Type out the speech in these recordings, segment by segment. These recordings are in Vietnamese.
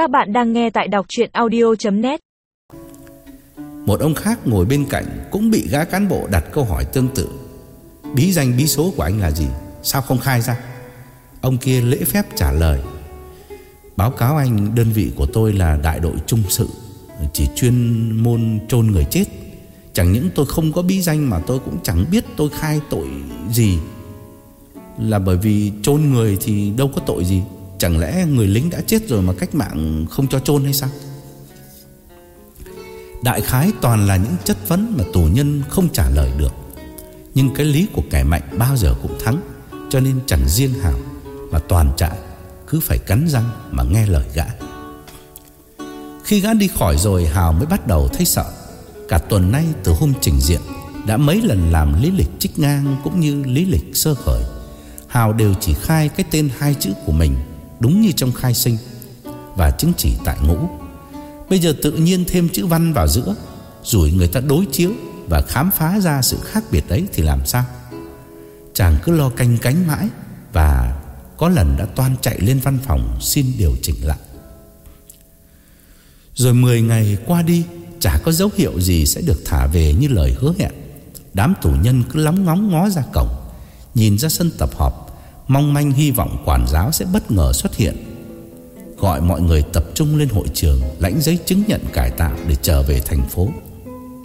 Các bạn đang nghe tại đọc chuyện audio.net Một ông khác ngồi bên cạnh cũng bị gã cán bộ đặt câu hỏi tương tự. Bí danh bí số của anh là gì? Sao không khai ra? Ông kia lễ phép trả lời. Báo cáo anh đơn vị của tôi là đại đội trung sự, chỉ chuyên môn chôn người chết. Chẳng những tôi không có bí danh mà tôi cũng chẳng biết tôi khai tội gì. Là bởi vì chôn người thì đâu có tội gì. Chẳng lẽ người lính đã chết rồi mà cách mạng không cho chôn hay sao? Đại khái toàn là những chất vấn mà tù nhân không trả lời được. Nhưng cái lý của kẻ mạnh bao giờ cũng thắng, cho nên chẳng riêng Hảo mà toàn trại cứ phải cắn răng mà nghe lời gã. Khi gã đi khỏi rồi Hào mới bắt đầu thấy sợ. Cả tuần nay từ hôm trình diện đã mấy lần làm lý lịch trích ngang cũng như lý lịch sơ khởi. Hào đều chỉ khai cái tên hai chữ của mình đúng như trong khai sinh và chứng chỉ tại ngũ. Bây giờ tự nhiên thêm chữ văn vào giữa, rồi người ta đối chiếu và khám phá ra sự khác biệt đấy thì làm sao? Chàng cứ lo canh cánh mãi và có lần đã toan chạy lên văn phòng xin điều chỉnh lại. Rồi 10 ngày qua đi, chả có dấu hiệu gì sẽ được thả về như lời hứa hẹn. Đám tù nhân cứ lóng ngóng ngó ra cổng, nhìn ra sân tập họp Mong manh hy vọng quản giáo sẽ bất ngờ xuất hiện. Gọi mọi người tập trung lên hội trường, Lãnh giấy chứng nhận cải tạo để trở về thành phố.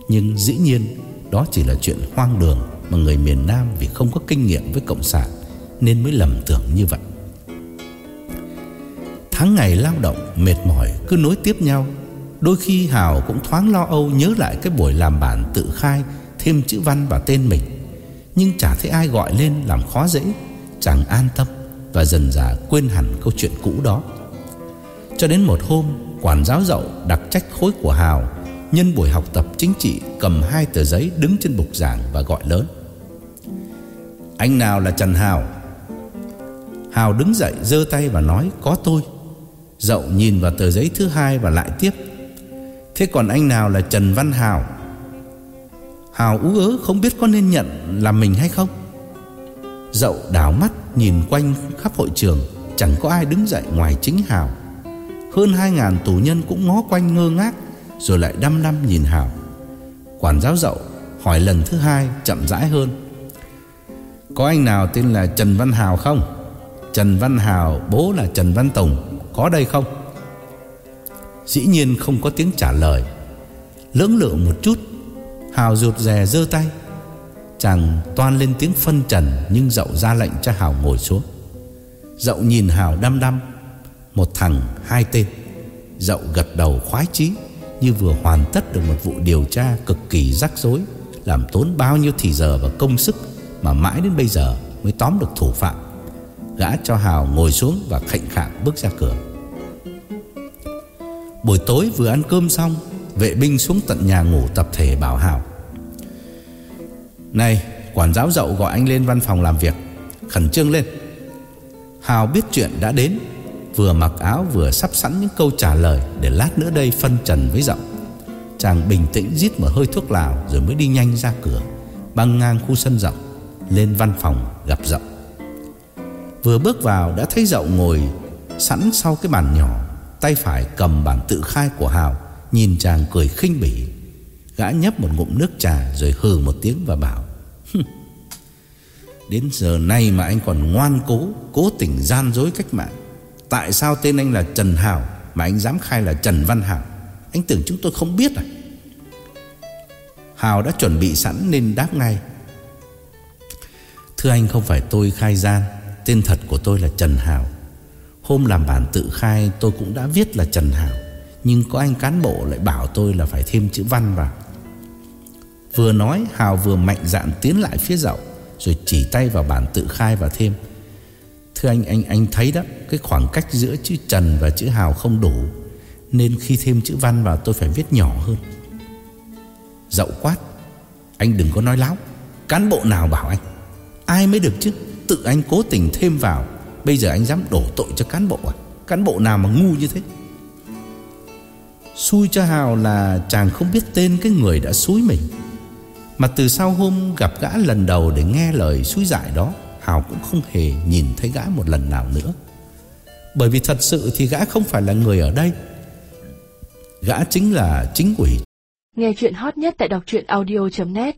Nhưng dĩ nhiên, Đó chỉ là chuyện hoang đường Mà người miền Nam vì không có kinh nghiệm với Cộng sản Nên mới lầm tưởng như vậy. Tháng ngày lao động, Mệt mỏi, cứ nối tiếp nhau. Đôi khi Hào cũng thoáng lo âu Nhớ lại cái buổi làm bản tự khai, Thêm chữ văn và tên mình. Nhưng chả thấy ai gọi lên làm khó dễ. Chàng an tâm Và dần dà quên hẳn câu chuyện cũ đó. Cho đến một hôm, Quản giáo dậu đặc trách khối của Hào, Nhân buổi học tập chính trị Cầm hai tờ giấy đứng trên bục giảng Và gọi lớn. Anh nào là Trần Hào? Hào đứng dậy giơ tay và nói, Có tôi. Dậu nhìn vào tờ giấy thứ hai và lại tiếp, Thế còn anh nào là Trần Văn Hào? Hào ú ớ không biết có nên nhận là mình hay không. Dậu đảo mắt nhìn quanh khắp hội trường, Chẳng có ai đứng dậy ngoài chính Hào Hơn hai ngàn tù nhân cũng ngó quanh ngơ ngác, Rồi lại đăm đăm nhìn Hào Quản giáo dậu hỏi lần thứ hai chậm rãi hơn. Có anh nào tên là Trần Văn Hào không? Trần Văn Hào, bố là Trần Văn Tùng Có đây không? Dĩ nhiên không có tiếng trả lời. Lưỡng lự một chút, Hào rụt rè giơ tay. Chàng toan lên tiếng phân trần Nhưng dậu ra lệnh cho Hào ngồi xuống. Dậu nhìn Hào đăm đăm, Một thằng hai tên. Dậu gật đầu khoái chí Như vừa hoàn tất được một vụ điều tra Cực kỳ rắc rối, Làm tốn bao nhiêu thì giờ và công sức Mà mãi đến bây giờ mới tóm được thủ phạm. Gã cho Hào ngồi xuống Và khệnh khạng bước ra cửa. Buổi tối vừa ăn cơm xong, Vệ binh xuống tận nhà ngủ tập thể bảo Hào này, quản giáo dậu gọi anh lên văn phòng làm việc. Khẩn trương lên. Hào biết chuyện đã đến, Vừa mặc áo vừa sắp sẵn những câu trả lời Để lát nữa đây phân trần với dậu. Chàng bình tĩnh rít một hơi thuốc lào Rồi mới đi nhanh ra cửa, Băng ngang khu sân rộng Lên văn phòng gặp dậu. Vừa bước vào đã thấy dậu ngồi Sẵn sau cái bàn nhỏ, Tay phải cầm bản tự khai của Hào, Nhìn chàng cười khinh bỉ. Gã nhấp một ngụm nước trà Rồi hừ một tiếng và bảo Đến giờ nay mà anh còn ngoan cố Cố tình gian dối cách mạng. Tại sao tên anh là Trần Hảo Mà anh dám khai là Trần Văn Hảo? Anh tưởng chúng tôi không biết à? Hào đã chuẩn bị sẵn nên đáp ngay. Thưa anh, không phải tôi khai gian, Tên thật của tôi là Trần Hảo. Hôm làm bản tự khai, tôi cũng đã viết là Trần Hảo. Nhưng có anh cán bộ lại bảo tôi là phải thêm chữ văn vào. Vừa nói, Hào vừa mạnh dạn tiến lại phía dậu Rồi chỉ tay vào bản tự khai và thêm. Thưa anh anh anh thấy đó, Cái khoảng cách giữa chữ Trần và chữ Hào không đủ, Nên khi thêm chữ văn vào tôi phải viết nhỏ hơn. Dậu quát, Anh đừng có nói láo, Cán bộ nào bảo anh? Ai mới được chứ? Tự anh cố tình thêm vào, Bây giờ anh dám đổ tội cho cán bộ à? Cán bộ nào mà ngu như thế? Xui cho Hào là chàng không biết tên cái người đã xúi mình mà từ sau hôm gặp gã lần đầu để nghe lời suối dại đó, Hào cũng không hề nhìn thấy gã một lần nào nữa. Bởi vì thật sự thì gã không phải là người ở đây. Gã chính là chính quỷ Nghe chuyện hot nhất tại đọc truyện audio.net